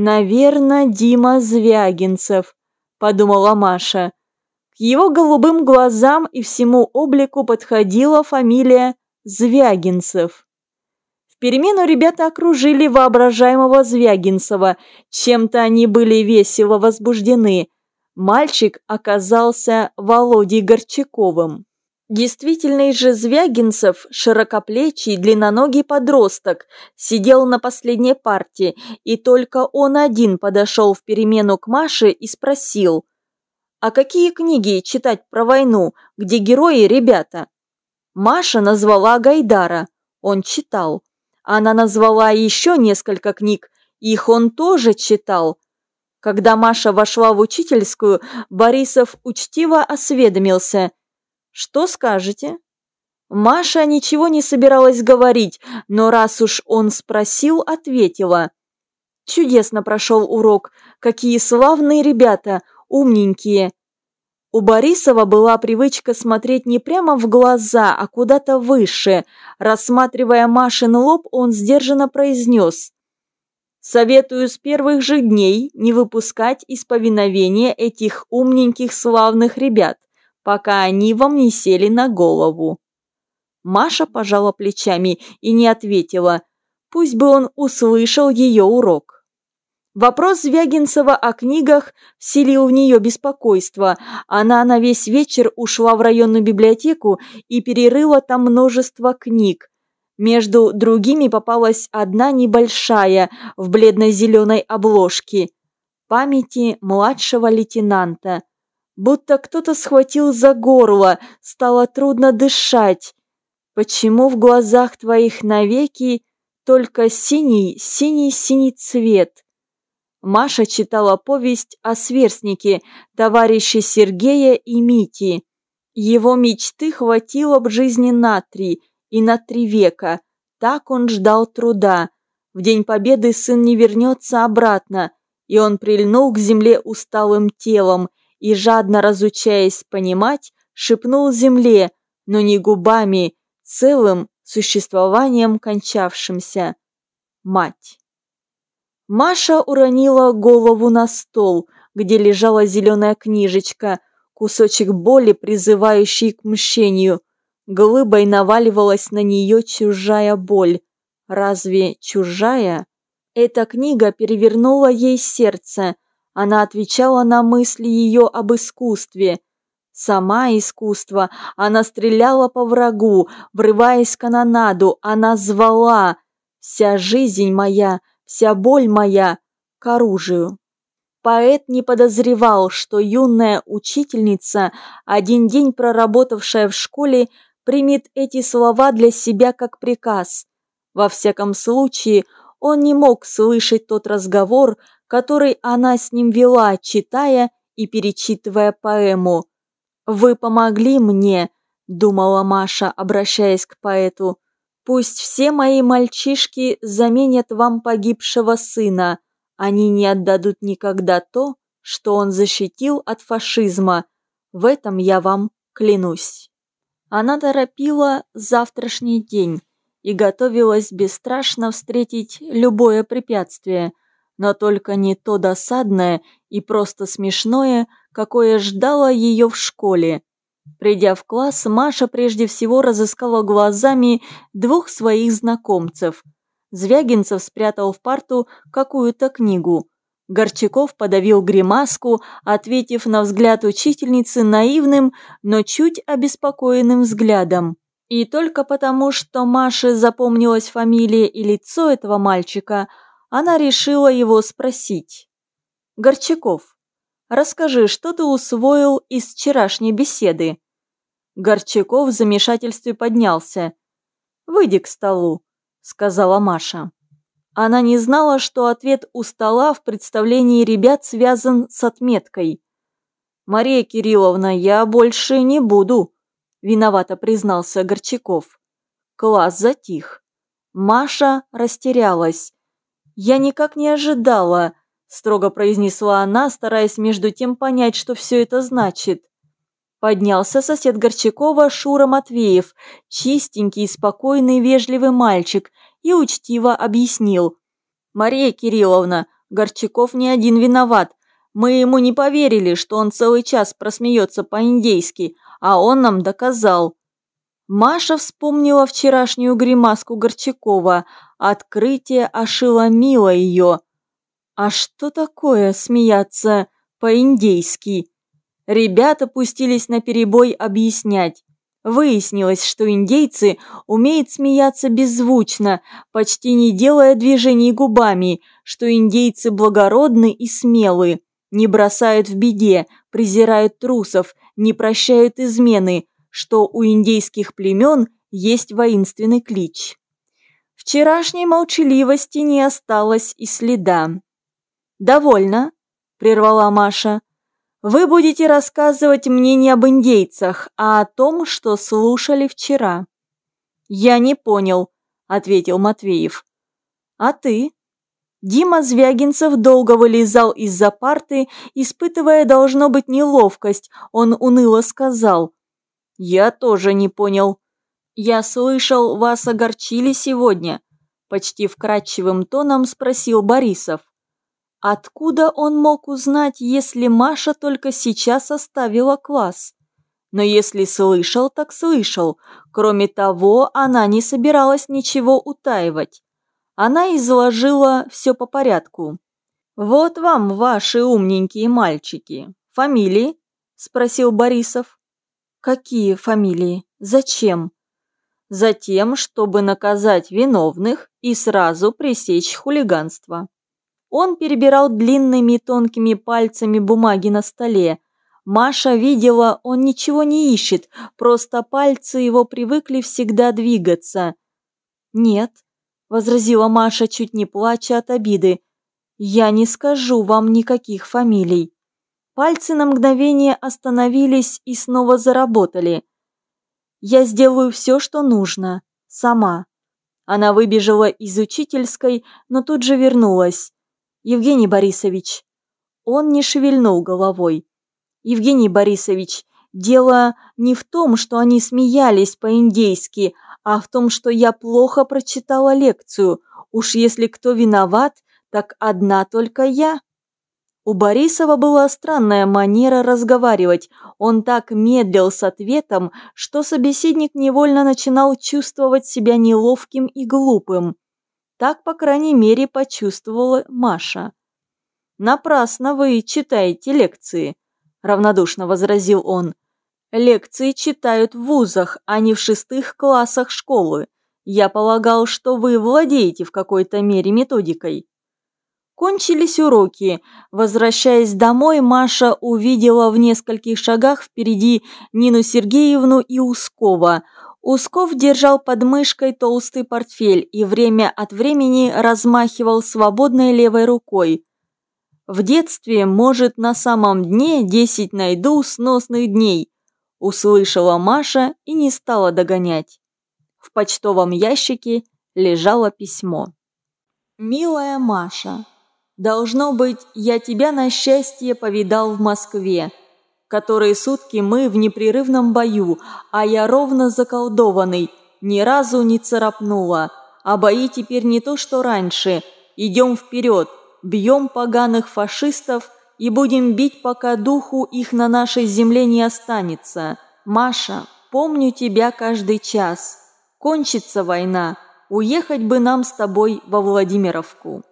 «Наверно, Дима Звягинцев», – подумала Маша. К его голубым глазам и всему облику подходила фамилия Звягинцев. В перемену ребята окружили воображаемого Звягинцева, чем-то они были весело возбуждены. Мальчик оказался Володей Горчаковым. Действительный же Звягинцев, широкоплечий, длинноногий подросток, сидел на последней парте, и только он один подошел в перемену к Маше и спросил, «А какие книги читать про войну, где герои ребята?» Маша назвала Гайдара, он читал. Она назвала еще несколько книг, их он тоже читал. Когда Маша вошла в учительскую, Борисов учтиво осведомился – что скажете?» Маша ничего не собиралась говорить, но раз уж он спросил, ответила. «Чудесно прошел урок. Какие славные ребята, умненькие». У Борисова была привычка смотреть не прямо в глаза, а куда-то выше. Рассматривая Машин лоб, он сдержанно произнес. «Советую с первых же дней не выпускать из повиновения этих умненьких славных ребят пока они вам не сели на голову. Маша пожала плечами и не ответила, пусть бы он услышал ее урок. Вопрос Звягинцева о книгах вселил в нее беспокойство. Она на весь вечер ушла в районную библиотеку и перерыла там множество книг. Между другими попалась одна небольшая в бледно-зеленой обложке «Памяти младшего лейтенанта» будто кто-то схватил за горло, стало трудно дышать. Почему в глазах твоих навеки только синий, синий, синий цвет? Маша читала повесть о сверстнике, товарище Сергея и Мити. Его мечты хватило б жизни на три и на три века. Так он ждал труда. В день победы сын не вернется обратно, и он прильнул к земле усталым телом и, жадно разучаясь понимать, шепнул земле, но не губами, целым существованием кончавшимся. Мать. Маша уронила голову на стол, где лежала зеленая книжечка, кусочек боли, призывающий к мщению. Глыбой наваливалась на нее чужая боль. Разве чужая? Эта книга перевернула ей сердце – она отвечала на мысли ее об искусстве. Сама искусство, она стреляла по врагу, врываясь в канонаду, она звала. Вся жизнь моя, вся боль моя к оружию. Поэт не подозревал, что юная учительница, один день проработавшая в школе, примет эти слова для себя как приказ. Во всяком случае, он не мог слышать тот разговор, который она с ним вела, читая и перечитывая поэму. «Вы помогли мне», – думала Маша, обращаясь к поэту. «Пусть все мои мальчишки заменят вам погибшего сына. Они не отдадут никогда то, что он защитил от фашизма. В этом я вам клянусь». Она торопила завтрашний день и готовилась бесстрашно встретить любое препятствие – но только не то досадное и просто смешное, какое ждало ее в школе. Придя в класс, Маша прежде всего разыскала глазами двух своих знакомцев. Звягинцев спрятал в парту какую-то книгу. Горчаков подавил гримаску, ответив на взгляд учительницы наивным, но чуть обеспокоенным взглядом. И только потому, что Маше запомнилась фамилия и лицо этого мальчика – она решила его спросить. «Горчаков, расскажи, что ты усвоил из вчерашней беседы?» Горчаков в замешательстве поднялся. «Выйди к столу», — сказала Маша. Она не знала, что ответ у стола в представлении ребят связан с отметкой. «Мария Кирилловна, я больше не буду», – виновато признался Горчаков. Класс затих. Маша растерялась. «Я никак не ожидала», – строго произнесла она, стараясь между тем понять, что все это значит. Поднялся сосед Горчакова Шура Матвеев, чистенький, спокойный, вежливый мальчик, и учтиво объяснил. «Мария Кирилловна, Горчаков не один виноват. Мы ему не поверили, что он целый час просмеется по-индейски, а он нам доказал. Маша вспомнила вчерашнюю гримаску Горчакова. Открытие ошеломило ее. А что такое смеяться по-индейски? Ребята пустились на перебой объяснять. Выяснилось, что индейцы умеют смеяться беззвучно, почти не делая движений губами, что индейцы благородны и смелы, не бросают в беде, презирают трусов, не прощают измены, что у индейских племен есть воинственный клич. Вчерашней молчаливости не осталось и следа. «Довольно», – прервала Маша. «Вы будете рассказывать мне не об индейцах, а о том, что слушали вчера». «Я не понял», – ответил Матвеев. «А ты?» Дима Звягинцев долго вылезал из-за парты, испытывая, должно быть, неловкость. Он уныло сказал. «Я тоже не понял. Я слышал, вас огорчили сегодня?» Почти вкрадчивым тоном спросил Борисов. Откуда он мог узнать, если Маша только сейчас оставила класс? Но если слышал, так слышал. Кроме того, она не собиралась ничего утаивать. Она изложила все по порядку. «Вот вам ваши умненькие мальчики. Фамилии?» – спросил Борисов. «Какие фамилии? Зачем?» «Затем, чтобы наказать виновных и сразу пресечь хулиганство». Он перебирал длинными тонкими пальцами бумаги на столе. Маша видела, он ничего не ищет, просто пальцы его привыкли всегда двигаться. «Нет», – возразила Маша, чуть не плача от обиды, – «я не скажу вам никаких фамилий». Пальцы на мгновение остановились и снова заработали. «Я сделаю все, что нужно. Сама». Она выбежала из учительской, но тут же вернулась. Евгений Борисович. Он не шевельнул головой. Евгений Борисович, дело не в том, что они смеялись по-индейски, а в том, что я плохо прочитала лекцию. Уж если кто виноват, так одна только я. У Борисова была странная манера разговаривать. Он так медлил с ответом, что собеседник невольно начинал чувствовать себя неловким и глупым. Так, по крайней мере, почувствовала Маша. «Напрасно вы читаете лекции», – равнодушно возразил он. «Лекции читают в вузах, а не в шестых классах школы. Я полагал, что вы владеете в какой-то мере методикой». Кончились уроки. Возвращаясь домой, Маша увидела в нескольких шагах впереди Нину Сергеевну и Ускова – Усков держал под мышкой толстый портфель и время от времени размахивал свободной левой рукой. В детстве, может, на самом дне десять найду сносных дней, услышала Маша и не стала догонять. В почтовом ящике лежало письмо. «Милая Маша, должно быть, я тебя на счастье повидал в Москве которые сутки мы в непрерывном бою, а я ровно заколдованный, ни разу не царапнула. А бои теперь не то, что раньше. Идем вперед, бьем поганых фашистов и будем бить, пока духу их на нашей земле не останется. Маша, помню тебя каждый час. Кончится война, уехать бы нам с тобой во Владимировку.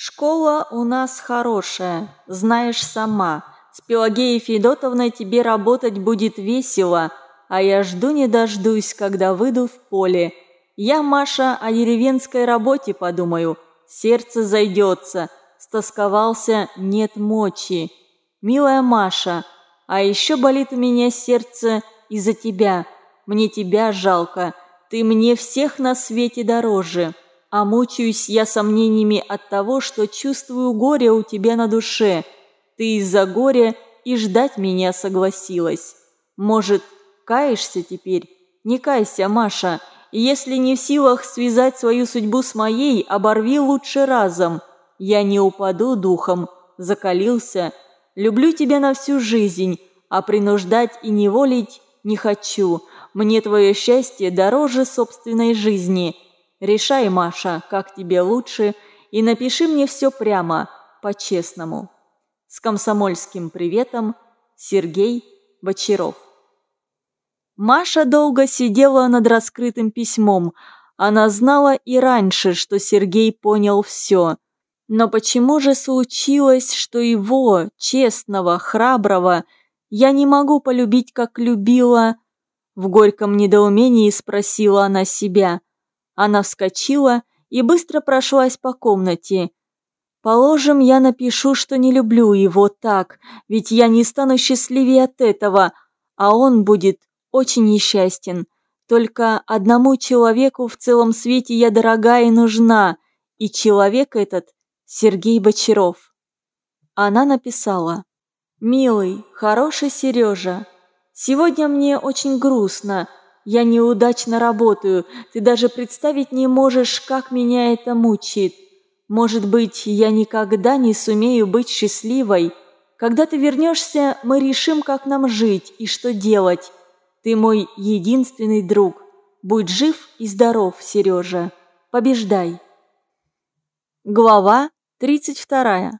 Школа у нас хорошая, знаешь сама – с Пелагеей Федотовной тебе работать будет весело, а я жду не дождусь, когда выйду в поле. Я, Маша, о деревенской работе подумаю. Сердце зайдется. Стосковался, нет мочи. Милая Маша, а еще болит у меня сердце из-за тебя. Мне тебя жалко. Ты мне всех на свете дороже. А мучаюсь я сомнениями от того, что чувствую горе у тебя на душе – ты из-за горя и ждать меня согласилась. Может, каешься теперь? Не кайся, Маша. Если не в силах связать свою судьбу с моей, оборви лучше разом. Я не упаду духом, закалился. Люблю тебя на всю жизнь, а принуждать и неволить не хочу. Мне твое счастье дороже собственной жизни. Решай, Маша, как тебе лучше, и напиши мне все прямо – по-честному. С комсомольским приветом, Сергей Бочаров. Маша долго сидела над раскрытым письмом. Она знала и раньше, что Сергей понял все. Но почему же случилось, что его, честного, храброго, я не могу полюбить, как любила? В горьком недоумении спросила она себя. Она вскочила и быстро прошлась по комнате. Положим, я напишу, что не люблю его так, ведь я не стану счастливее от этого, а он будет очень несчастен. Только одному человеку в целом свете я дорога и нужна, и человек этот – Сергей Бочаров. Она написала «Милый, хороший Сережа, сегодня мне очень грустно, я неудачно работаю, ты даже представить не можешь, как меня это мучает. Может быть, я никогда не сумею быть счастливой. Когда ты вернешься, мы решим, как нам жить и что делать. Ты мой единственный друг. Будь жив и здоров, Сережа. Побеждай. Глава 32.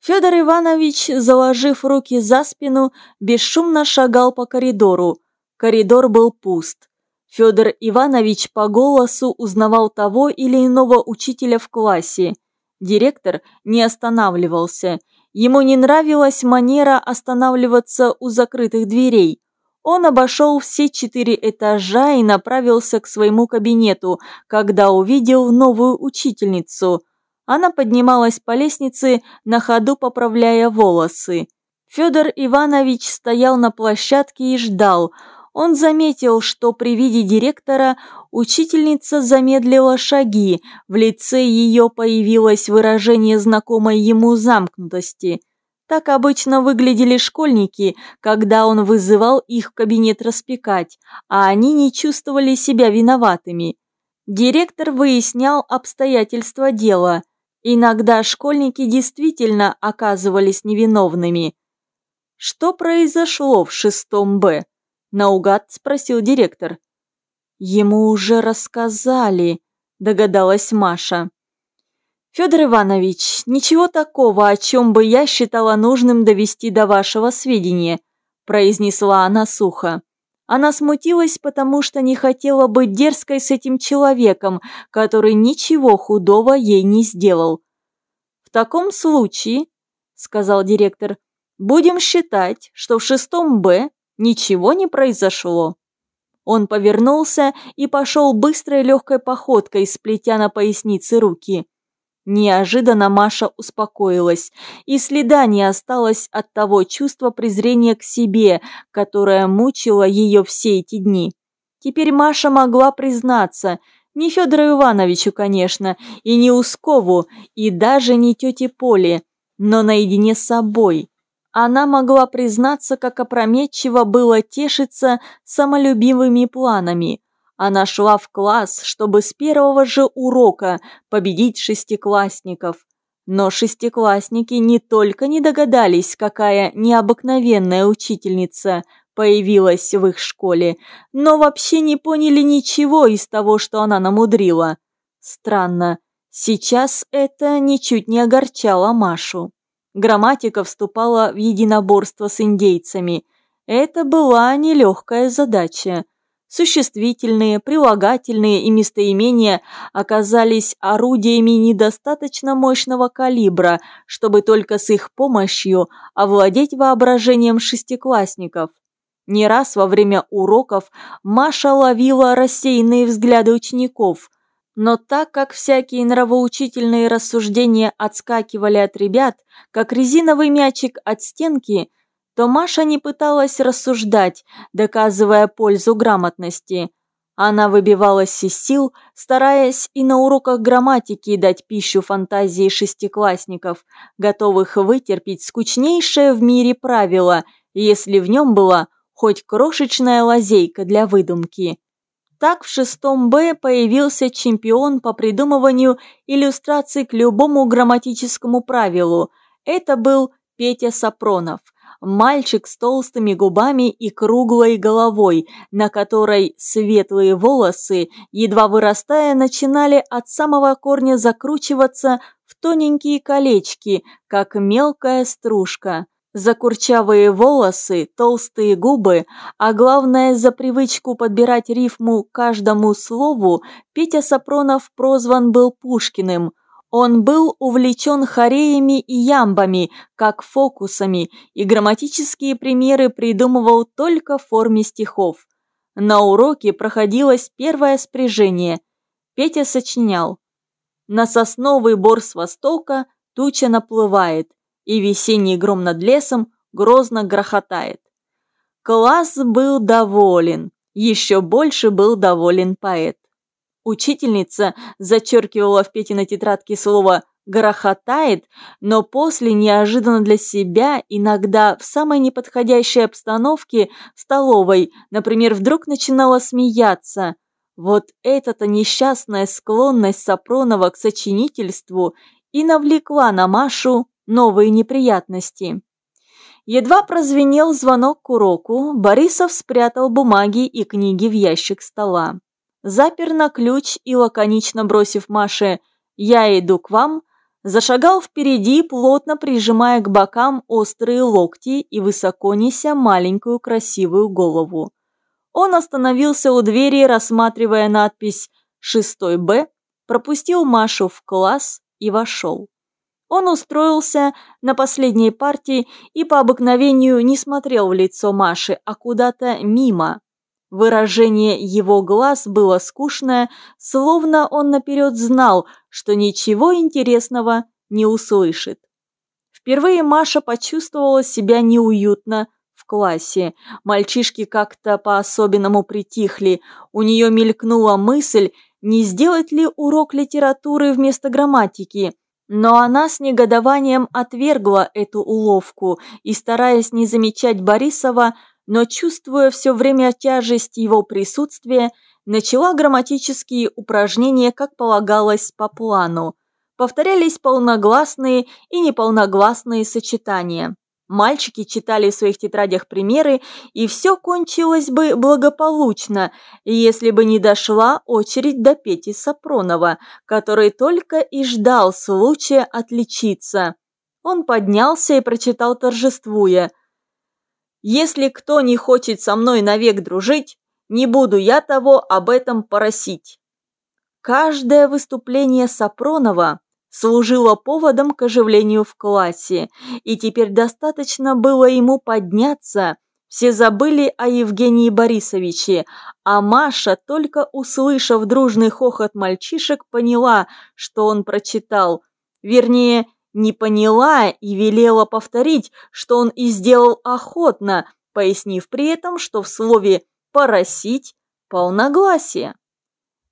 Федор Иванович, заложив руки за спину, бесшумно шагал по коридору. Коридор был пуст. Федор Иванович по голосу узнавал того или иного учителя в классе. Директор не останавливался. Ему не нравилась манера останавливаться у закрытых дверей. Он обошел все четыре этажа и направился к своему кабинету, когда увидел новую учительницу. Она поднималась по лестнице, на ходу поправляя волосы. Федор Иванович стоял на площадке и ждал. Он заметил, что при виде директора учительница замедлила шаги, в лице ее появилось выражение знакомой ему замкнутости. Так обычно выглядели школьники, когда он вызывал их в кабинет распекать, а они не чувствовали себя виноватыми. Директор выяснял обстоятельства дела. Иногда школьники действительно оказывались невиновными. «Что произошло в шестом Б?» – наугад спросил директор. «Ему уже рассказали», – догадалась Маша. Федор Иванович, ничего такого, о чем бы я считала нужным довести до вашего сведения, произнесла она сухо. Она смутилась, потому что не хотела быть дерзкой с этим человеком, который ничего худого ей не сделал. В таком случае, сказал директор, будем считать, что в шестом Б ничего не произошло. Он повернулся и пошел быстрой легкой походкой, сплетя на пояснице руки. Неожиданно Маша успокоилась, и следа не осталось от того чувства презрения к себе, которое мучило ее все эти дни. Теперь Маша могла признаться, не Федору Ивановичу, конечно, и не Ускову, и даже не тете Поле, но наедине с собой. Она могла признаться, как опрометчиво было тешиться самолюбивыми планами – она шла в класс, чтобы с первого же урока победить шестиклассников. Но шестиклассники не только не догадались, какая необыкновенная учительница появилась в их школе, но вообще не поняли ничего из того, что она намудрила. Странно, сейчас это ничуть не огорчало Машу. Грамматика вступала в единоборство с индейцами. Это была нелегкая задача. Существительные, прилагательные и местоимения оказались орудиями недостаточно мощного калибра, чтобы только с их помощью овладеть воображением шестиклассников. Не раз во время уроков Маша ловила рассеянные взгляды учеников, но так как всякие нравоучительные рассуждения отскакивали от ребят, как резиновый мячик от стенки – то Маша не пыталась рассуждать, доказывая пользу грамотности. Она выбивалась из сил, стараясь и на уроках грамматики дать пищу фантазии шестиклассников, готовых вытерпеть скучнейшее в мире правило, если в нем была хоть крошечная лазейка для выдумки. Так в шестом Б появился чемпион по придумыванию иллюстраций к любому грамматическому правилу. Это был Петя Сапронов – мальчик с толстыми губами и круглой головой, на которой светлые волосы, едва вырастая, начинали от самого корня закручиваться в тоненькие колечки, как мелкая стружка. За курчавые волосы, толстые губы, а главное за привычку подбирать рифму каждому слову, Петя Сапронов прозван был Пушкиным. Он был увлечен хореями и ямбами, как фокусами, и грамматические примеры придумывал только в форме стихов. На уроке проходилось первое спряжение. Петя сочинял. На сосновый бор с востока туча наплывает, и весенний гром над лесом грозно грохотает. Класс был доволен, еще больше был доволен поэт. Учительница зачеркивала в Петиной тетрадке слово «грохотает», но после неожиданно для себя, иногда в самой неподходящей обстановке, в столовой, например, вдруг начинала смеяться. Вот эта-то несчастная склонность Сапронова к сочинительству и навлекла на Машу новые неприятности. Едва прозвенел звонок к уроку, Борисов спрятал бумаги и книги в ящик стола запер на ключ и, лаконично бросив Маше «Я иду к вам», зашагал впереди, плотно прижимая к бокам острые локти и высоко неся маленькую красивую голову. Он остановился у двери, рассматривая надпись «6 Б», пропустил Машу в класс и вошел. Он устроился на последней партии и по обыкновению не смотрел в лицо Маши, а куда-то мимо. Выражение его глаз было скучное, словно он наперед знал, что ничего интересного не услышит. Впервые Маша почувствовала себя неуютно в классе. Мальчишки как-то по-особенному притихли. У нее мелькнула мысль, не сделать ли урок литературы вместо грамматики. Но она с негодованием отвергла эту уловку и, стараясь не замечать Борисова, но, чувствуя все время тяжесть его присутствия, начала грамматические упражнения, как полагалось, по плану. Повторялись полногласные и неполногласные сочетания. Мальчики читали в своих тетрадях примеры, и все кончилось бы благополучно, если бы не дошла очередь до Пети Сапронова, который только и ждал случая отличиться. Он поднялся и прочитал торжествуя – если кто не хочет со мной навек дружить, не буду я того об этом просить. Каждое выступление Сапронова служило поводом к оживлению в классе, и теперь достаточно было ему подняться. Все забыли о Евгении Борисовиче, а Маша, только услышав дружный хохот мальчишек, поняла, что он прочитал. Вернее, не поняла и велела повторить, что он и сделал охотно, пояснив при этом, что в слове «поросить» полногласие.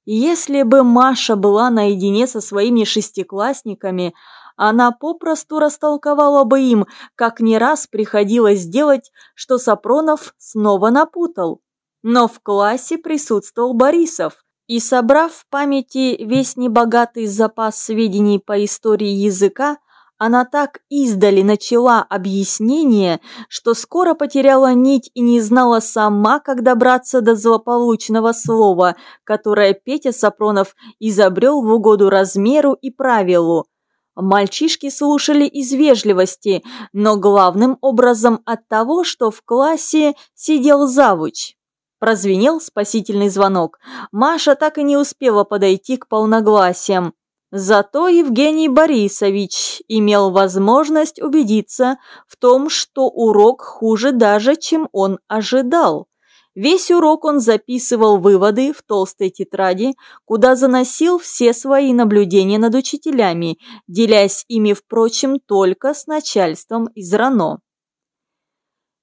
Если бы Маша была наедине со своими шестиклассниками, она попросту растолковала бы им, как не раз приходилось делать, что Сапронов снова напутал. Но в классе присутствовал Борисов, и, собрав в памяти весь небогатый запас сведений по истории языка, она так издали начала объяснение, что скоро потеряла нить и не знала сама, как добраться до злополучного слова, которое Петя Сапронов изобрел в угоду размеру и правилу. Мальчишки слушали из вежливости, но главным образом от того, что в классе сидел завуч. Прозвенел спасительный звонок. Маша так и не успела подойти к полногласиям. Зато Евгений Борисович имел возможность убедиться в том, что урок хуже даже, чем он ожидал. Весь урок он записывал выводы в толстой тетради, куда заносил все свои наблюдения над учителями, делясь ими, впрочем, только с начальством из РАНО.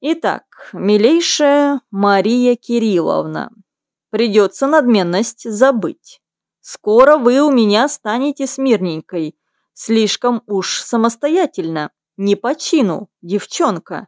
Итак, милейшая Мария Кирилловна, придется надменность забыть. Скоро вы у меня станете смирненькой. Слишком уж самостоятельно, не по чину, девчонка.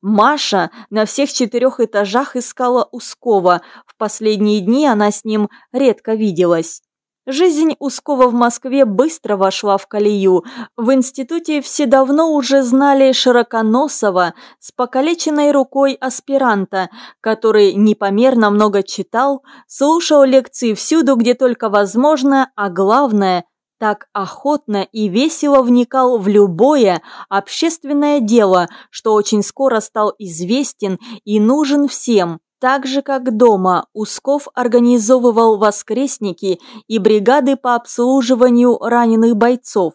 Маша на всех четырех этажах искала Ускова. В последние дни она с ним редко виделась. Жизнь Ускова в Москве быстро вошла в колею. В институте все давно уже знали Широконосова с покалеченной рукой аспиранта, который непомерно много читал, слушал лекции всюду, где только возможно, а главное – так охотно и весело вникал в любое общественное дело, что очень скоро стал известен и нужен всем. Так же, как дома, Усков организовывал воскресники и бригады по обслуживанию раненых бойцов,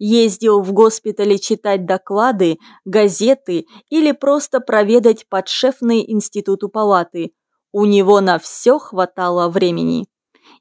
ездил в госпитале читать доклады, газеты или просто проведать подшефный институту палаты. У него на все хватало времени.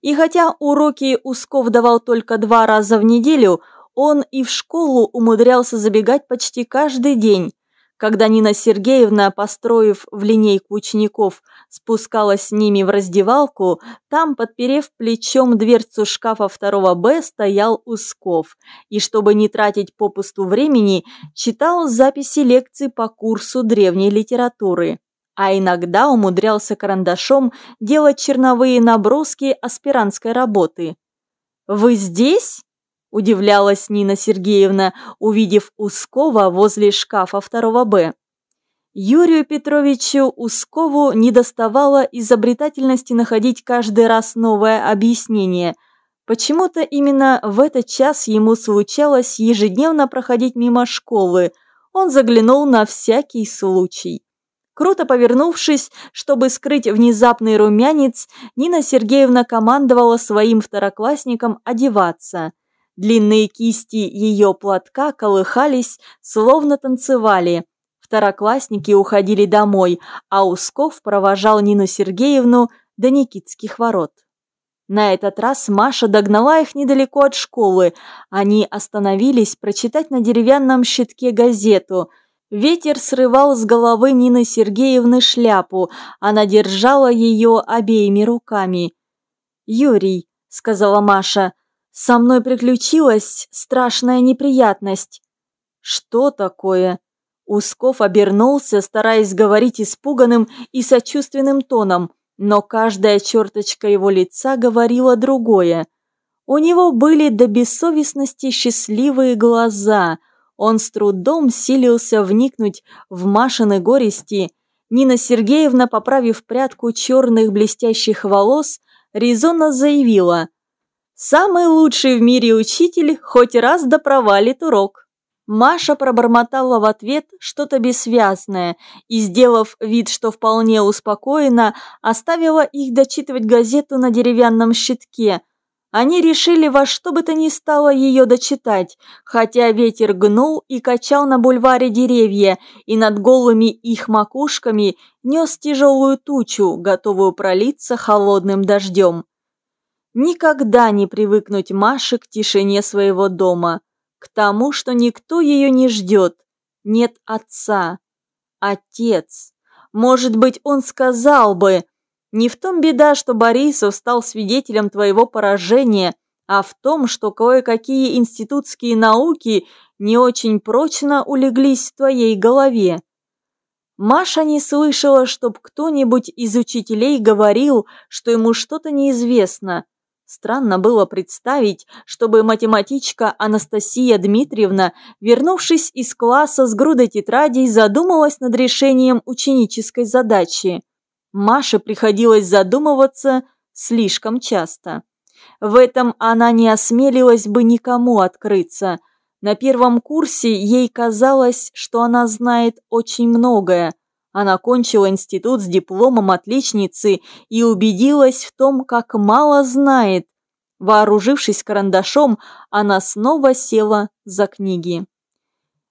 И хотя уроки Усков давал только два раза в неделю, он и в школу умудрялся забегать почти каждый день. Когда Нина Сергеевна, построив в линейку учеников, спускалась с ними в раздевалку, там, подперев плечом дверцу шкафа второго Б, стоял Усков. И чтобы не тратить попусту времени, читал записи лекций по курсу древней литературы а иногда умудрялся карандашом делать черновые наброски аспирантской работы. «Вы здесь?» – удивлялась Нина Сергеевна, увидев Ускова возле шкафа второго Б. Юрию Петровичу Ускову недоставало изобретательности находить каждый раз новое объяснение. Почему-то именно в этот час ему случалось ежедневно проходить мимо школы. Он заглянул на всякий случай. Круто повернувшись, чтобы скрыть внезапный румянец, Нина Сергеевна командовала своим второклассникам одеваться. Длинные кисти ее платка колыхались, словно танцевали. Второклассники уходили домой, а Усков провожал Нину Сергеевну до Никитских ворот. На этот раз Маша догнала их недалеко от школы. Они остановились прочитать на деревянном щитке газету – Ветер срывал с головы Нины Сергеевны шляпу, она держала ее обеими руками. «Юрий», — сказала Маша, — «со мной приключилась страшная неприятность». «Что такое?» Усков обернулся, стараясь говорить испуганным и сочувственным тоном, но каждая черточка его лица говорила другое. У него были до бессовестности счастливые глаза — он с трудом силился вникнуть в Машины горести. Нина Сергеевна, поправив прядку черных блестящих волос, резонно заявила «Самый лучший в мире учитель хоть раз да провалит урок». Маша пробормотала в ответ что-то бессвязное и, сделав вид, что вполне успокоена, оставила их дочитывать газету на деревянном щитке – они решили во что бы то ни стало ее дочитать, хотя ветер гнул и качал на бульваре деревья, и над голыми их макушками нес тяжелую тучу, готовую пролиться холодным дождем. Никогда не привыкнуть Маше к тишине своего дома, к тому, что никто ее не ждет, нет отца. Отец. Может быть, он сказал бы – не в том беда, что Борисов стал свидетелем твоего поражения, а в том, что кое-какие институтские науки не очень прочно улеглись в твоей голове. Маша не слышала, чтоб кто-нибудь из учителей говорил, что ему что-то неизвестно. Странно было представить, чтобы математичка Анастасия Дмитриевна, вернувшись из класса с грудой тетрадей, задумалась над решением ученической задачи. Маше приходилось задумываться слишком часто. В этом она не осмелилась бы никому открыться. На первом курсе ей казалось, что она знает очень многое. Она кончила институт с дипломом отличницы и убедилась в том, как мало знает. Вооружившись карандашом, она снова села за книги.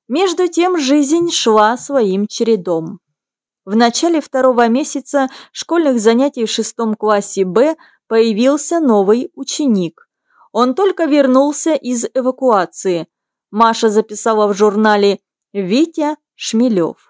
Между тем жизнь шла своим чередом. В начале второго месяца школьных занятий в шестом классе Б появился новый ученик. Он только вернулся из эвакуации. Маша записала в журнале «Витя Шмелев».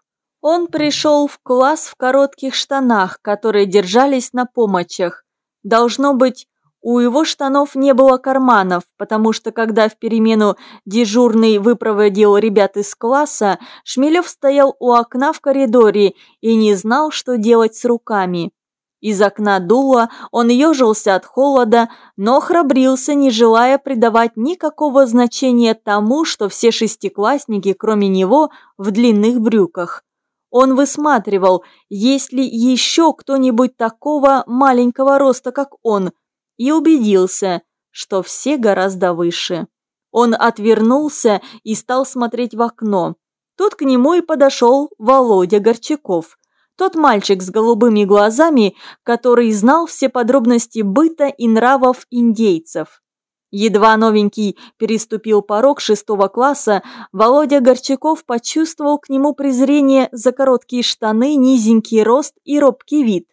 Он пришел в класс в коротких штанах, которые держались на помочах. Должно быть, у его штанов не было карманов, потому что когда в перемену дежурный выпроводил ребят из класса, Шмелев стоял у окна в коридоре и не знал, что делать с руками. Из окна дуло, он ежился от холода, но храбрился, не желая придавать никакого значения тому, что все шестиклассники, кроме него, в длинных брюках. Он высматривал, есть ли еще кто-нибудь такого маленького роста, как он – и убедился, что все гораздо выше. Он отвернулся и стал смотреть в окно. Тут к нему и подошел Володя Горчаков. Тот мальчик с голубыми глазами, который знал все подробности быта и нравов индейцев. Едва новенький переступил порог шестого класса, Володя Горчаков почувствовал к нему презрение за короткие штаны, низенький рост и робкий вид.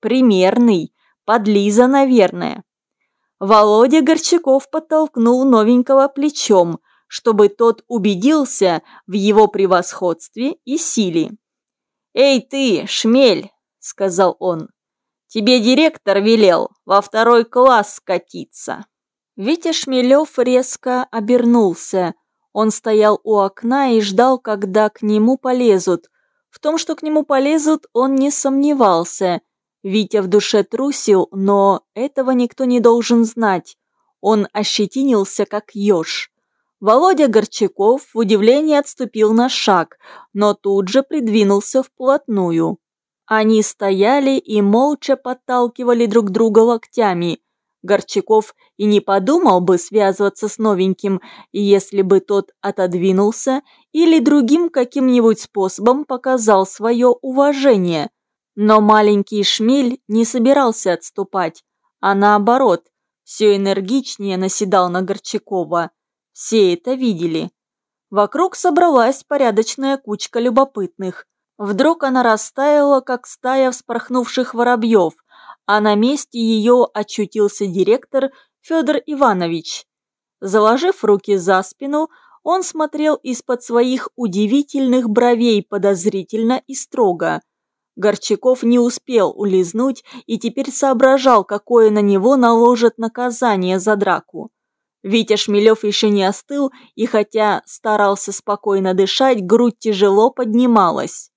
Примерный, подлиза, наверное. Володя Горчаков подтолкнул новенького плечом, чтобы тот убедился в его превосходстве и силе. «Эй ты, шмель!» – сказал он. «Тебе директор велел во второй класс скатиться». Витя Шмелев резко обернулся. Он стоял у окна и ждал, когда к нему полезут. В том, что к нему полезут, он не сомневался. Витя в душе трусил, но этого никто не должен знать. Он ощетинился, как еж. Володя Горчаков в удивлении отступил на шаг, но тут же придвинулся вплотную. Они стояли и молча подталкивали друг друга локтями. Горчаков и не подумал бы связываться с новеньким, если бы тот отодвинулся или другим каким-нибудь способом показал свое уважение. Но маленький шмель не собирался отступать, а наоборот, все энергичнее наседал на Горчакова. Все это видели. Вокруг собралась порядочная кучка любопытных. Вдруг она растаяла, как стая вспорхнувших воробьев, а на месте ее очутился директор Федор Иванович. Заложив руки за спину, он смотрел из-под своих удивительных бровей подозрительно и строго. Горчаков не успел улизнуть и теперь соображал, какое на него наложат наказание за драку. Витя Шмелев еще не остыл, и хотя старался спокойно дышать, грудь тяжело поднималась.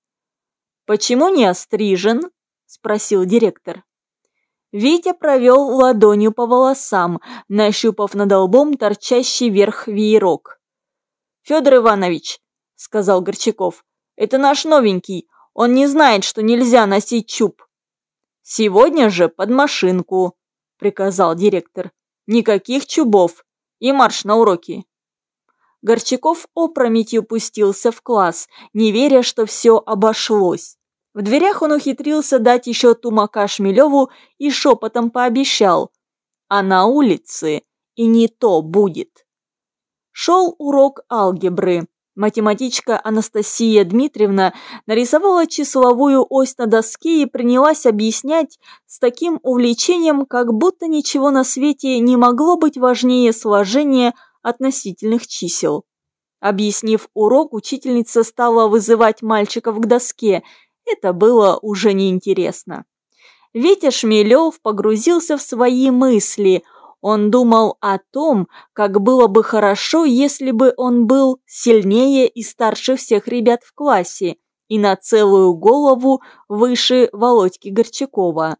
«Почему не острижен?» – спросил директор. Витя провел ладонью по волосам, нащупав над лбом торчащий вверх веерок. «Федор Иванович», — сказал Горчаков, — «это наш новенький, он не знает, что нельзя носить чуб». «Сегодня же под машинку», — приказал директор. «Никаких чубов. И марш на уроки». Горчаков опрометью пустился в класс, не веря, что все обошлось. В дверях он ухитрился дать еще тумака Шмелеву и шепотом пообещал. А на улице и не то будет. Шел урок алгебры. Математичка Анастасия Дмитриевна нарисовала числовую ось на доске и принялась объяснять с таким увлечением, как будто ничего на свете не могло быть важнее сложения относительных чисел. Объяснив урок, учительница стала вызывать мальчиков к доске – это было уже неинтересно. Витя Шмелев погрузился в свои мысли. Он думал о том, как было бы хорошо, если бы он был сильнее и старше всех ребят в классе и на целую голову выше Володьки Горчакова.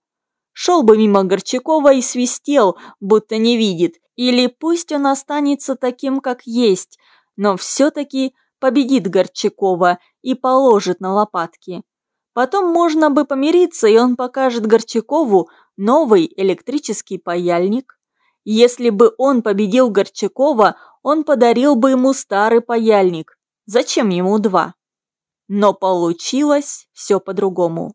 Шел бы мимо Горчакова и свистел, будто не видит, или пусть он останется таким, как есть, но все-таки победит Горчакова и положит на лопатки. Потом можно бы помириться, и он покажет Горчакову новый электрический паяльник. Если бы он победил Горчакова, он подарил бы ему старый паяльник. Зачем ему два? Но получилось все по-другому.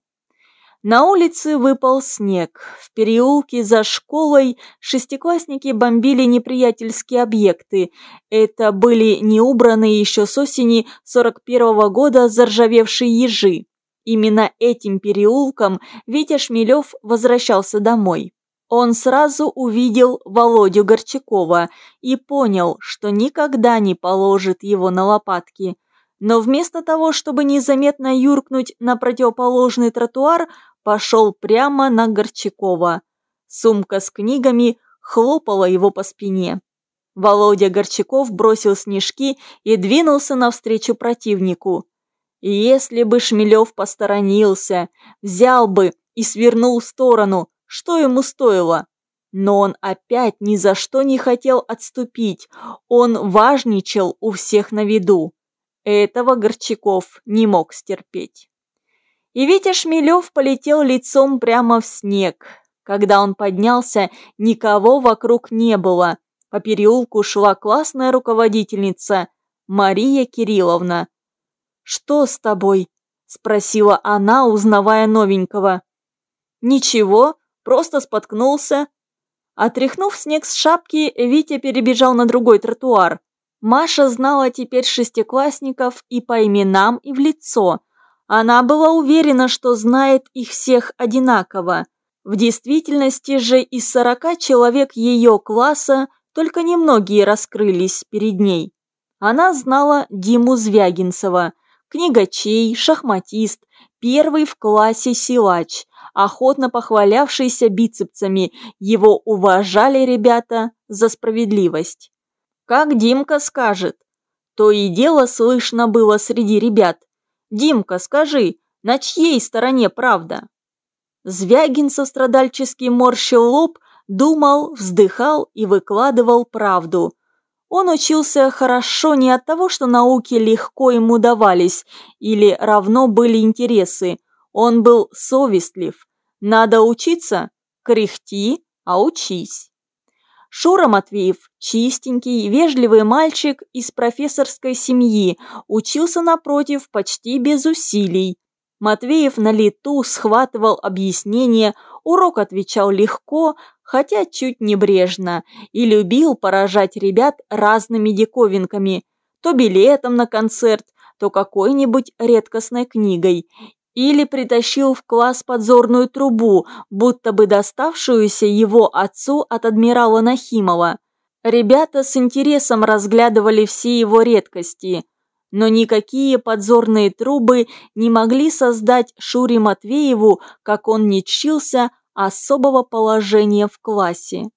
На улице выпал снег. В переулке за школой шестиклассники бомбили неприятельские объекты. Это были неубранные еще с осени 41 -го года заржавевшие ежи. Именно этим переулком Витя Шмелев возвращался домой. Он сразу увидел Володю Горчакова и понял, что никогда не положит его на лопатки. Но вместо того, чтобы незаметно юркнуть на противоположный тротуар, пошел прямо на Горчакова. Сумка с книгами хлопала его по спине. Володя Горчаков бросил снежки и двинулся навстречу противнику. Если бы Шмелев посторонился, взял бы и свернул в сторону, что ему стоило? Но он опять ни за что не хотел отступить, он важничал у всех на виду. Этого Горчаков не мог стерпеть. И Витя Шмелев полетел лицом прямо в снег. Когда он поднялся, никого вокруг не было. По переулку шла классная руководительница Мария Кирилловна. «Что с тобой?» – спросила она, узнавая новенького. «Ничего, просто споткнулся». Отряхнув снег с шапки, Витя перебежал на другой тротуар. Маша знала теперь шестиклассников и по именам, и в лицо. Она была уверена, что знает их всех одинаково. В действительности же из сорока человек ее класса только немногие раскрылись перед ней. Она знала Диму Звягинцева, книгачей, шахматист, первый в классе силач, охотно похвалявшийся бицепсами, его уважали ребята за справедливость. Как Димка скажет. То и дело слышно было среди ребят. «Димка, скажи, на чьей стороне правда?» Звягинцев страдальчески морщил лоб, думал, вздыхал и выкладывал правду. Он учился хорошо не от того, что науки легко ему давались или равно были интересы. Он был совестлив. Надо учиться? Кряхти, а учись. Шура Матвеев, чистенький, вежливый мальчик из профессорской семьи, учился напротив почти без усилий. Матвеев на лету схватывал объяснения, урок отвечал легко, хотя чуть небрежно, и любил поражать ребят разными диковинками, то билетом на концерт, то какой-нибудь редкостной книгой, или притащил в класс подзорную трубу, будто бы доставшуюся его отцу от адмирала Нахимова. Ребята с интересом разглядывали все его редкости, но никакие подзорные трубы не могли создать Шуре Матвееву, как он не чился, особого положения в классе.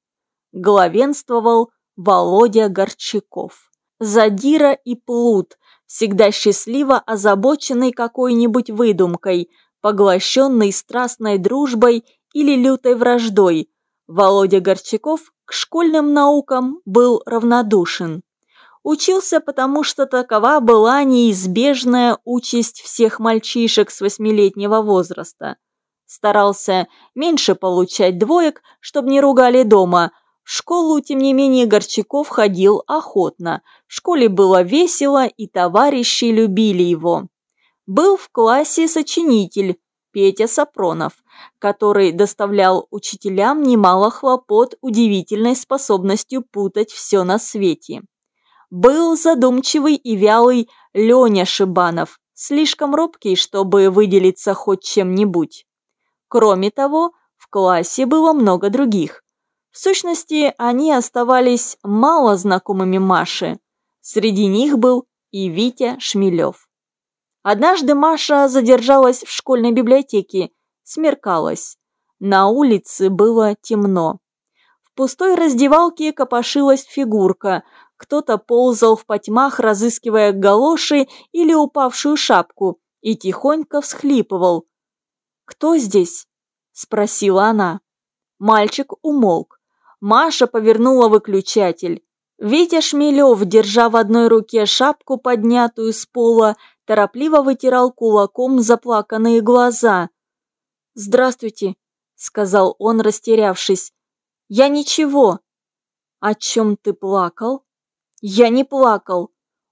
Главенствовал Володя Горчаков. Задира и плут, всегда счастливо озабоченный какой-нибудь выдумкой, поглощенный страстной дружбой или лютой враждой, Володя Горчаков к школьным наукам был равнодушен. Учился, потому что такова была неизбежная участь всех мальчишек с восьмилетнего возраста. Старался меньше получать двоек, чтобы не ругали дома – в школу, тем не менее, Горчаков ходил охотно. В школе было весело, и товарищи любили его. Был в классе сочинитель Петя Сапронов, который доставлял учителям немало хлопот удивительной способностью путать все на свете. Был задумчивый и вялый Леня Шибанов, слишком робкий, чтобы выделиться хоть чем-нибудь. Кроме того, в классе было много других. В сущности, они оставались мало знакомыми Маше. Среди них был и Витя Шмелев. Однажды Маша задержалась в школьной библиотеке, смеркалась. На улице было темно. В пустой раздевалке копошилась фигурка. Кто-то ползал в потьмах, разыскивая галоши или упавшую шапку, и тихонько всхлипывал. «Кто здесь?» – спросила она. Мальчик умолк. Маша повернула выключатель. Витя Шмелев, держа в одной руке шапку, поднятую с пола, торопливо вытирал кулаком заплаканные глаза. «Здравствуйте», — сказал он, растерявшись. «Я ничего». «О чем ты плакал?» «Я не плакал».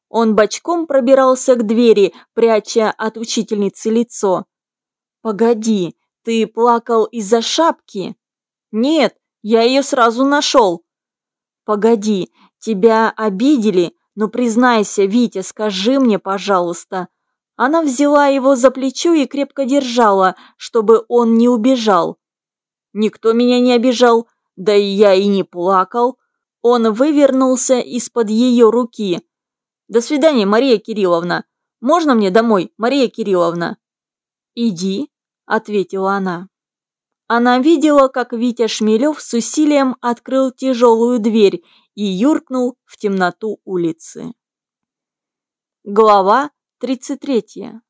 Он бочком пробирался к двери, пряча от учительницы лицо. «Погоди, ты плакал из-за шапки?» «Нет, я ее сразу нашел. Погоди, тебя обидели? Ну признайся, Витя, скажи мне, пожалуйста. Она взяла его за плечо и крепко держала, чтобы он не убежал. Никто меня не обижал, да и я и не плакал. Он вывернулся из-под ее руки. «До свидания, Мария Кирилловна. Можно мне домой, Мария Кирилловна?» «Иди», — ответила она. Она видела, как Витя Шмелев с усилием открыл тяжелую дверь и юркнул в темноту улицы. Глава 33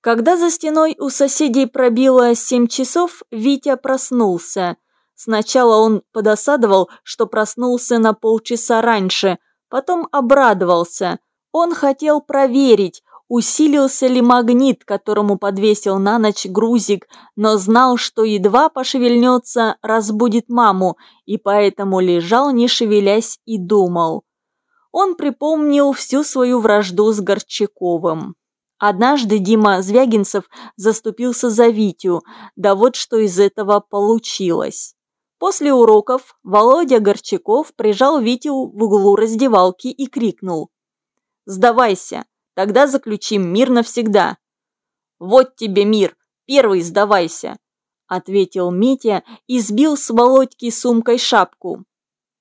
Когда за стеной у соседей пробило семь часов, Витя проснулся. Сначала он подосадовал, что проснулся на полчаса раньше, потом обрадовался. Он хотел проверить, усилился ли магнит, которому подвесил на ночь грузик, но знал, что едва пошевельнется, разбудит маму, и поэтому лежал, не шевелясь, и думал. Он припомнил всю свою вражду с Горчаковым. Однажды Дима Звягинцев заступился за Витю, да вот что из этого получилось. После уроков Володя Горчаков прижал Витю в углу раздевалки и крикнул. «Сдавайся, тогда заключим мир навсегда». «Вот тебе мир, первый сдавайся», – ответил Митя и сбил с Володьки сумкой шапку.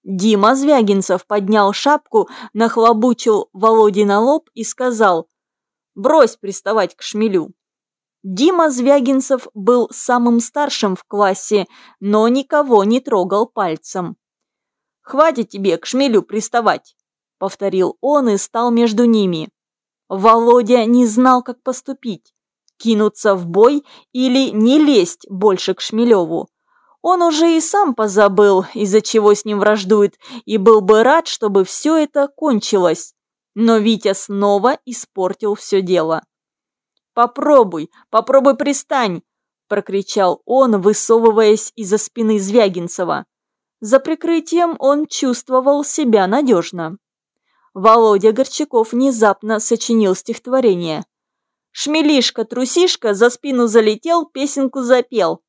Дима Звягинцев поднял шапку, нахлобучил Володе на лоб и сказал «Брось приставать к шмелю». Дима Звягинцев был самым старшим в классе, но никого не трогал пальцем. «Хватит тебе к шмелю приставать», — повторил он и стал между ними. Володя не знал, как поступить, кинуться в бой или не лезть больше к Шмелеву. Он уже и сам позабыл, из-за чего с ним враждует, и был бы рад, чтобы все это кончилось. Но Витя снова испортил все дело. «Попробуй, попробуй пристань!» – прокричал он, высовываясь из-за спины Звягинцева. За прикрытием он чувствовал себя надежно. Володя Горчаков внезапно сочинил стихотворение. Шмелишка-трусишка за спину залетел, песенку запел.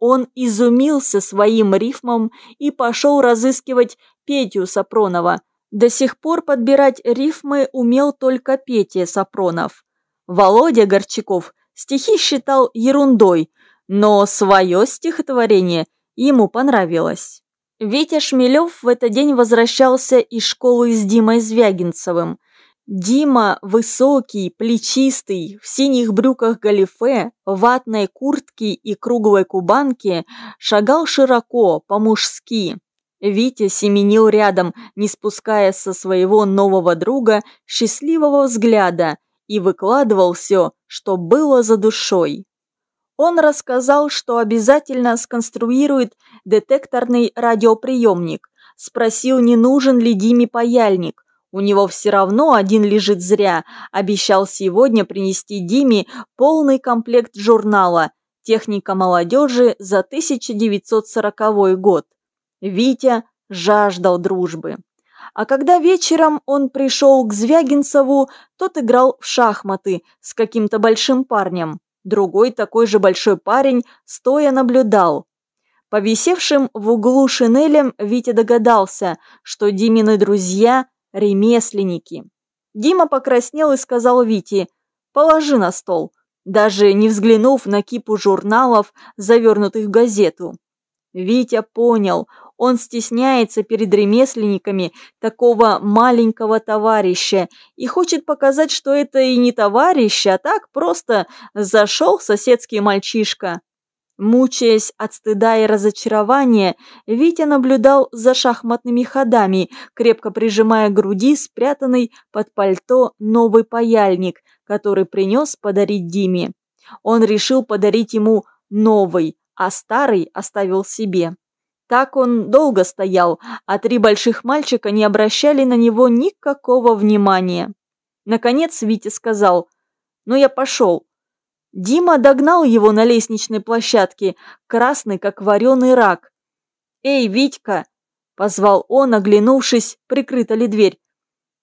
Он изумился своим рифмом и пошел разыскивать Петю Сапронова. До сих пор подбирать рифмы умел только Петя Сапронов. Володя Горчаков стихи считал ерундой, но свое стихотворение ему понравилось. Витя Шмелев в этот день возвращался из школы с Димой Звягинцевым. Дима высокий, плечистый, в синих брюках галифе, ватной куртке и круглой кубанке, шагал широко, по-мужски. Витя семенил рядом, не спуская со своего нового друга счастливого взгляда и выкладывал все, что было за душой. Он рассказал, что обязательно сконструирует детекторный радиоприемник, спросил, не нужен ли Диме паяльник. У него все равно один лежит зря, обещал сегодня принести Диме полный комплект журнала «Техника молодежи» за 1940 год. Витя жаждал дружбы. А когда вечером он пришел к Звягинцеву, тот играл в шахматы с каким-то большим парнем. Другой такой же большой парень стоя наблюдал. По висевшим в углу шинелям Витя догадался, что Димины друзья – ремесленники. Дима покраснел и сказал Вите «Положи на стол», даже не взглянув на кипу журналов, завернутых в газету. Витя понял, он стесняется перед ремесленниками такого маленького товарища и хочет показать, что это и не товарищ, а так просто зашел соседский мальчишка. Мучаясь от стыда и разочарования, Витя наблюдал за шахматными ходами, крепко прижимая к груди спрятанный под пальто новый паяльник, который принес подарить Диме. Он решил подарить ему новый, а старый оставил себе. Так он долго стоял, а три больших мальчика не обращали на него никакого внимания. Наконец Витя сказал, «Ну я пошел». Дима догнал его на лестничной площадке, красный, как вареный рак. «Эй, Витька!» – позвал он, оглянувшись, прикрыта ли дверь.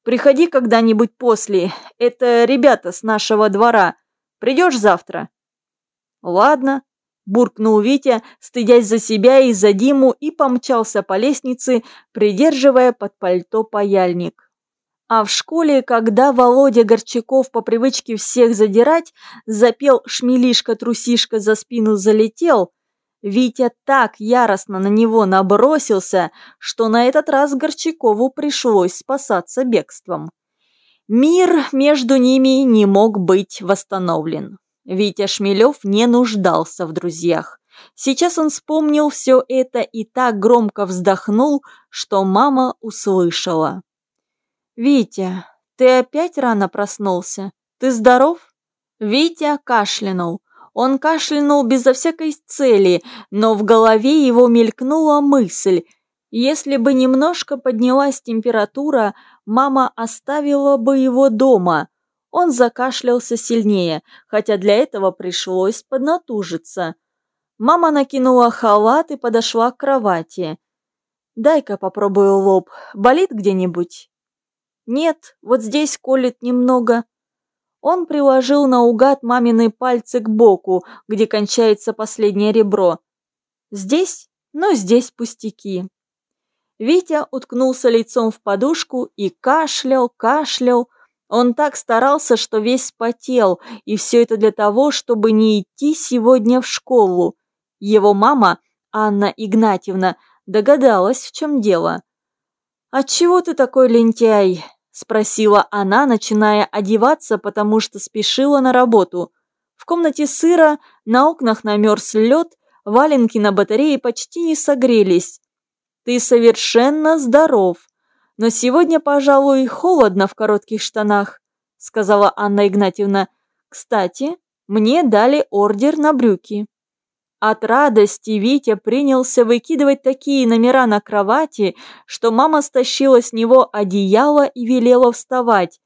«Приходи когда-нибудь после, это ребята с нашего двора. Придешь завтра?» «Ладно», буркнул Витя, стыдясь за себя и за Диму, и помчался по лестнице, придерживая под пальто паяльник. А в школе, когда Володя Горчаков по привычке всех задирать, запел «Шмелишка-трусишка за спину залетел», Витя так яростно на него набросился, что на этот раз Горчакову пришлось спасаться бегством. Мир между ними не мог быть восстановлен. Витя Шмелев не нуждался в друзьях. Сейчас он вспомнил все это и так громко вздохнул, что мама услышала. «Витя, ты опять рано проснулся? Ты здоров?» Витя кашлянул. Он кашлянул безо всякой цели, но в голове его мелькнула мысль. Если бы немножко поднялась температура, мама оставила бы его дома. Он закашлялся сильнее, хотя для этого пришлось поднатужиться. Мама накинула халат и подошла к кровати. «Дай-ка попробую лоб. Болит где-нибудь?» «Нет, вот здесь колет немного». Он приложил наугад мамины пальцы к боку, где кончается последнее ребро. «Здесь? Ну, здесь пустяки». Витя уткнулся лицом в подушку и кашлял, кашлял. Он так старался, что весь спотел, и все это для того, чтобы не идти сегодня в школу. Его мама, Анна Игнатьевна, догадалась, в чем дело. «Отчего ты такой лентяй?» – спросила она, начиная одеваться, потому что спешила на работу. В комнате сыро, на окнах намерз лед, валенки на батарее почти не согрелись. Ты совершенно здоров. Но сегодня, пожалуй, холодно в коротких штанах, сказала Анна Игнатьевна. Кстати, мне дали ордер на брюки. От радости Витя принялся выкидывать такие номера на кровати, что мама стащила с него одеяло и велела вставать.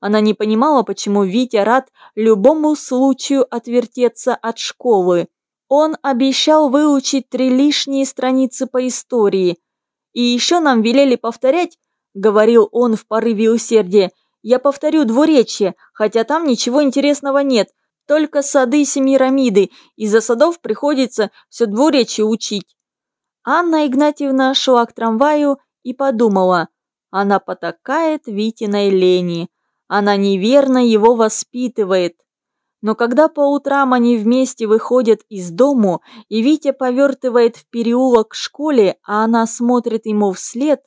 Она не понимала, почему Витя рад любому случаю отвертеться от школы. Он обещал выучить три лишние страницы по истории. И еще нам велели повторять, говорил он в порыве усердия, я повторю двуречье, хотя там ничего интересного нет, только сады Семирамиды, из-за садов приходится все двуречье учить. Анна Игнатьевна шла к трамваю и подумала, она потакает Витиной лени, она неверно его воспитывает. Но когда по утрам они вместе выходят из дому, и Витя повертывает в переулок к школе, а она смотрит ему вслед,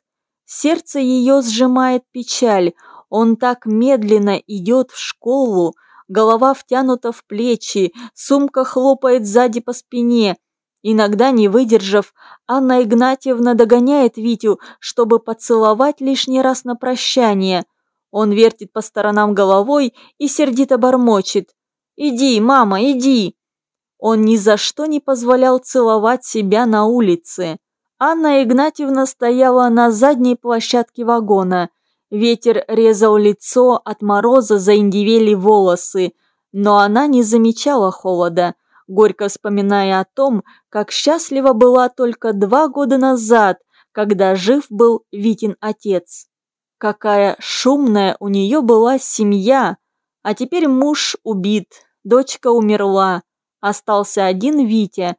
сердце ее сжимает печаль. Он так медленно идет в школу, голова втянута в плечи, сумка хлопает сзади по спине. Иногда, не выдержав, Анна Игнатьевна догоняет Витю, чтобы поцеловать лишний раз на прощание. Он вертит по сторонам головой и сердито бормочет – Иди, мама, иди!» Он ни за что не позволял целовать себя на улице. Анна Игнатьевна стояла на задней площадке вагона. Ветер резал лицо, от мороза заиндивели волосы, но она не замечала холода, горько вспоминая о том, как счастлива была только два года назад, когда жив был Витин отец. Какая шумная у нее была семья, а теперь муж убит, дочка умерла, остался один Витя.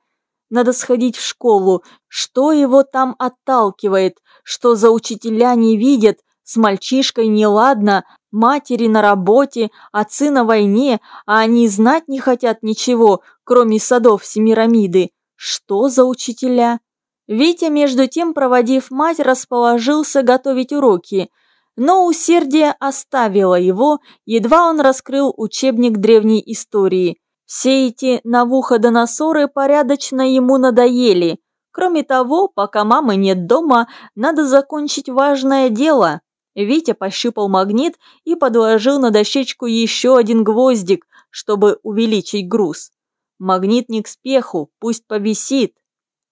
Надо сходить в школу. Что его там отталкивает? Что за учителя не видят? С мальчишкой неладно, матери на работе, отцы на войне, а они знать не хотят ничего, кроме садов Семирамиды. Что за учителя? Витя, между тем, проводив мать, расположился готовить уроки – но усердие оставило его, едва он раскрыл учебник древней истории. Все эти навуходоносоры порядочно ему надоели. Кроме того, пока мамы нет дома, надо закончить важное дело. Витя пощупал магнит и подложил на дощечку еще один гвоздик, чтобы увеличить груз. Магнит не к спеху, пусть повисит.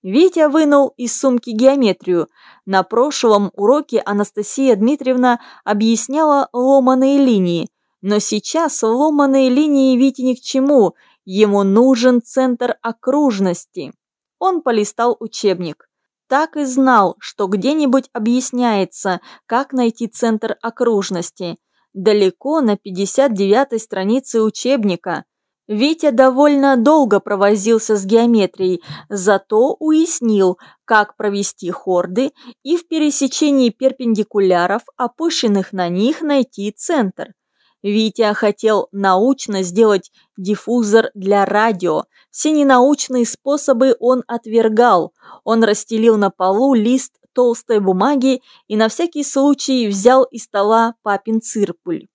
Витя вынул из сумки геометрию. На прошлом уроке Анастасия Дмитриевна объясняла ломаные линии. Но сейчас ломаные линии Вите ни к чему. Ему нужен центр окружности. Он полистал учебник. Так и знал, что где-нибудь объясняется, как найти центр окружности. Далеко на 59-й странице учебника. Витя довольно долго провозился с геометрией, зато уяснил, как провести хорды и в пересечении перпендикуляров, опущенных на них, найти центр. Витя хотел научно сделать диффузор для радио. Все ненаучные способы он отвергал. Он расстелил на полу лист толстой бумаги и на всякий случай взял из стола папин циркуль.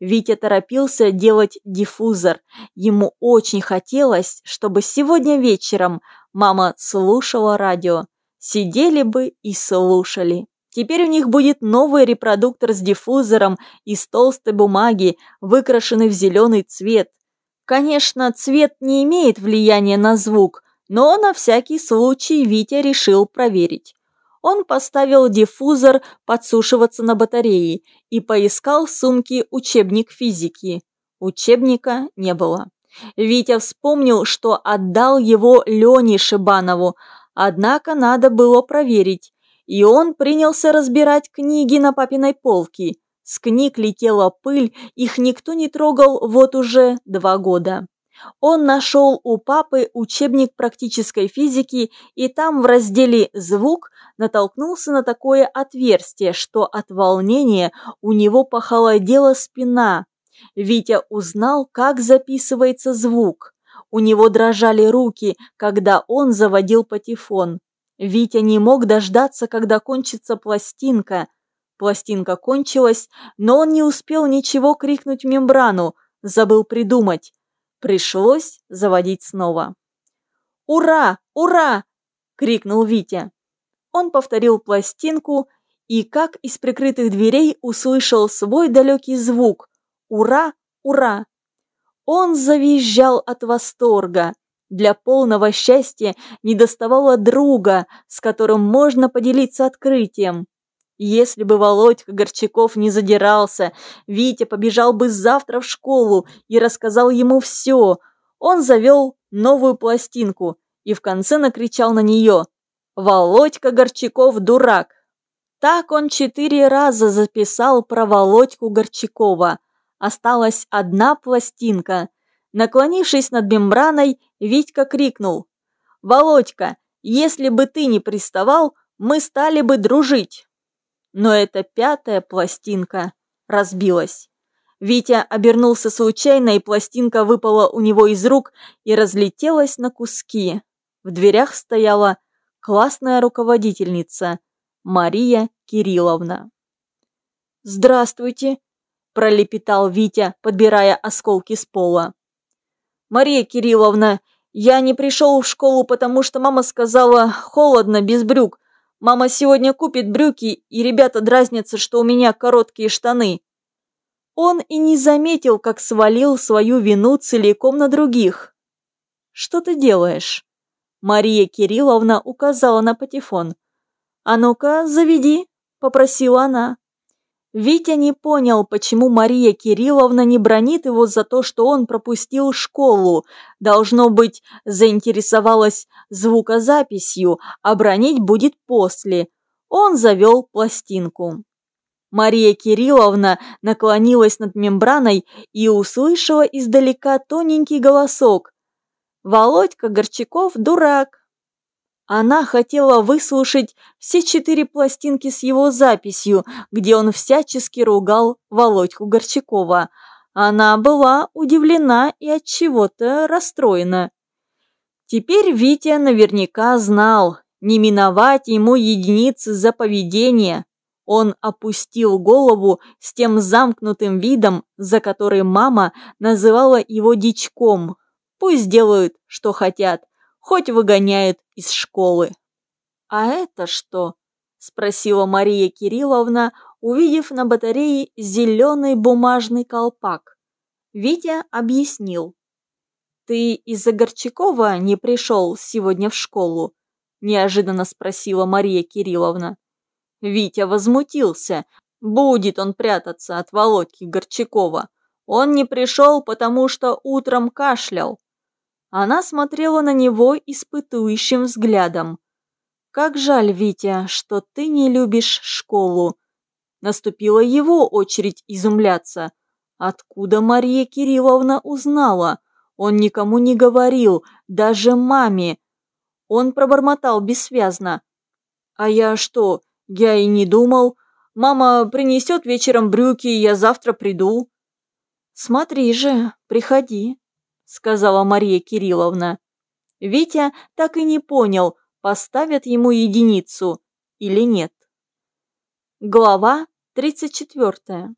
Витя торопился делать диффузор. Ему очень хотелось, чтобы сегодня вечером мама слушала радио. Сидели бы и слушали. Теперь у них будет новый репродуктор с диффузором из толстой бумаги, выкрашенный в зеленый цвет. Конечно, цвет не имеет влияния на звук, но на всякий случай Витя решил проверить. Он поставил диффузор подсушиваться на батарее и поискал в сумке учебник физики. Учебника не было. Витя вспомнил, что отдал его Лене Шибанову, однако надо было проверить, и он принялся разбирать книги на папиной полке. С книг летела пыль, их никто не трогал вот уже два года. Он нашел у папы учебник практической физики и там в разделе «Звук» натолкнулся на такое отверстие, что от волнения у него похолодела спина. Витя узнал, как записывается звук. У него дрожали руки, когда он заводил патефон. Витя не мог дождаться, когда кончится пластинка. Пластинка кончилась, но он не успел ничего крикнуть в мембрану, забыл придумать. Пришлось заводить снова. «Ура! Ура!» – крикнул Витя. Он повторил пластинку и, как из прикрытых дверей, услышал свой далекий звук. «Ура! Ура!» Он завизжал от восторга. Для полного счастья недоставало друга, с которым можно поделиться открытием. Если бы Володька Горчаков не задирался, Витя побежал бы завтра в школу и рассказал ему все. Он завел новую пластинку и в конце накричал на нее «Володька Горчаков дурак!». Так он четыре раза записал про Володьку Горчакова. Осталась одна пластинка. Наклонившись над мембраной, Витька крикнул «Володька, если бы ты не приставал, мы стали бы дружить!» но эта пятая пластинка разбилась. Витя обернулся случайно, и пластинка выпала у него из рук и разлетелась на куски. В дверях стояла классная руководительница Мария Кирилловна. «Здравствуйте!» – пролепетал Витя, подбирая осколки с пола. «Мария Кирилловна, я не пришел в школу, потому что мама сказала холодно, без брюк. Мама сегодня купит брюки, и ребята дразнятся, что у меня короткие штаны. Он и не заметил, как свалил свою вину целиком на других. «Что ты делаешь?» Мария Кирилловна указала на патефон. «А ну-ка, заведи», – попросила она. Витя не понял, почему Мария Кирилловна не бронит его за то, что он пропустил школу. Должно быть, заинтересовалась звукозаписью, а бронить будет после. Он завел пластинку. Мария Кирилловна наклонилась над мембраной и услышала издалека тоненький голосок. «Володька Горчаков дурак, она хотела выслушать все четыре пластинки с его записью, где он всячески ругал Володьку Горчакова. Она была удивлена и от чего-то расстроена. Теперь Витя наверняка знал, не миновать ему единицы за поведение. Он опустил голову с тем замкнутым видом, за который мама называла его дичком. Пусть делают, что хотят хоть выгоняют из школы. «А это что?» – спросила Мария Кирилловна, увидев на батарее зеленый бумажный колпак. Витя объяснил. «Ты из-за Горчакова не пришел сегодня в школу?» – неожиданно спросила Мария Кирилловна. Витя возмутился. Будет он прятаться от Володьки Горчакова. Он не пришел, потому что утром кашлял. Она смотрела на него испытующим взглядом. «Как жаль, Витя, что ты не любишь школу». Наступила его очередь изумляться. Откуда Мария Кирилловна узнала? Он никому не говорил, даже маме. Он пробормотал бессвязно. «А я что, я и не думал. Мама принесет вечером брюки, я завтра приду». «Смотри же, приходи», сказала Мария Кирилловна. Витя так и не понял, поставят ему единицу или нет. Глава 34.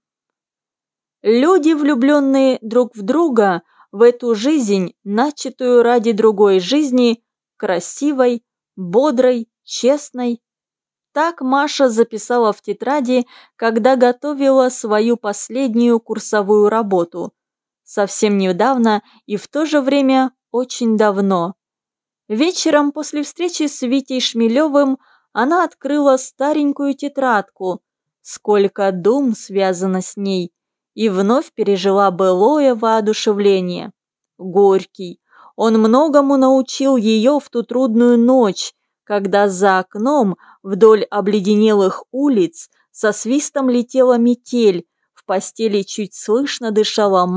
Люди, влюбленные друг в друга, в эту жизнь, начатую ради другой жизни, красивой, бодрой, честной. Так Маша записала в тетради, когда готовила свою последнюю курсовую работу совсем недавно и в то же время очень давно. Вечером после встречи с Витей Шмелевым Она открыла старенькую тетрадку, сколько дум связано с ней, и вновь пережила былое воодушевление. Горький. Он многому научил ее в ту трудную ночь, когда за окном вдоль обледенелых улиц со свистом летела метель, в постели чуть слышно дышала мама,